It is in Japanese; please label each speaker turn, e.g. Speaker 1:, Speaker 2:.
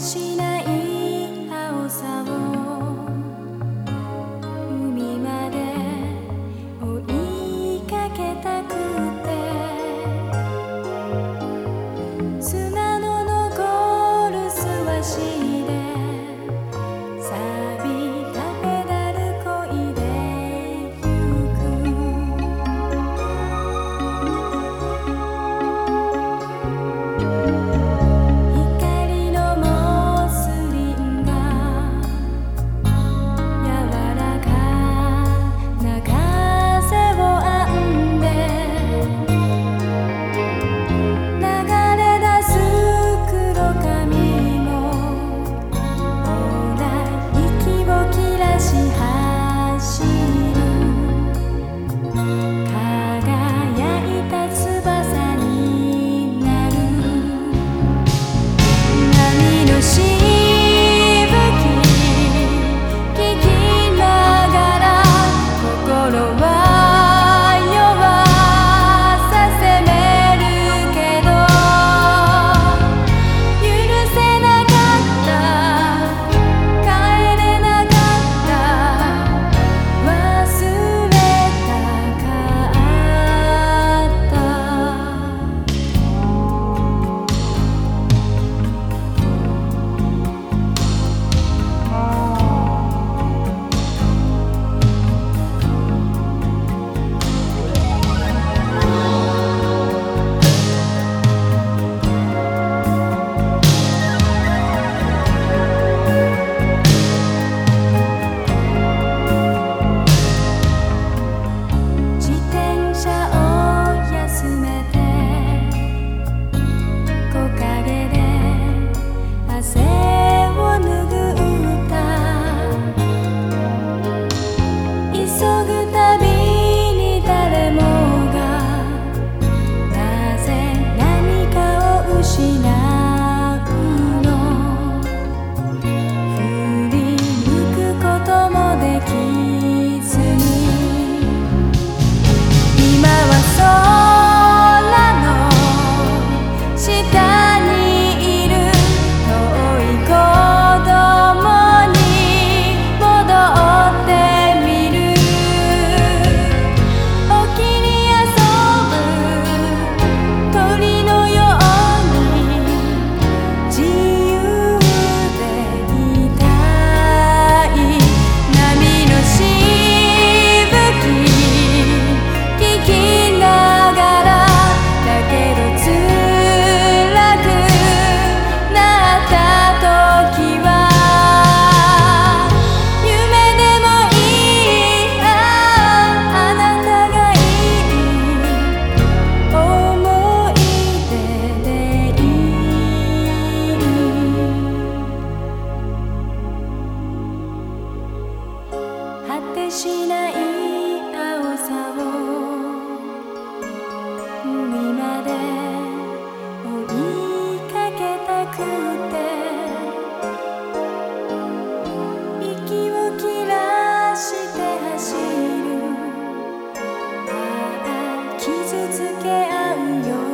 Speaker 1: 心。したしない青さを海まで追いかけたくて息を切らして走る。ああ傷つけ合うよ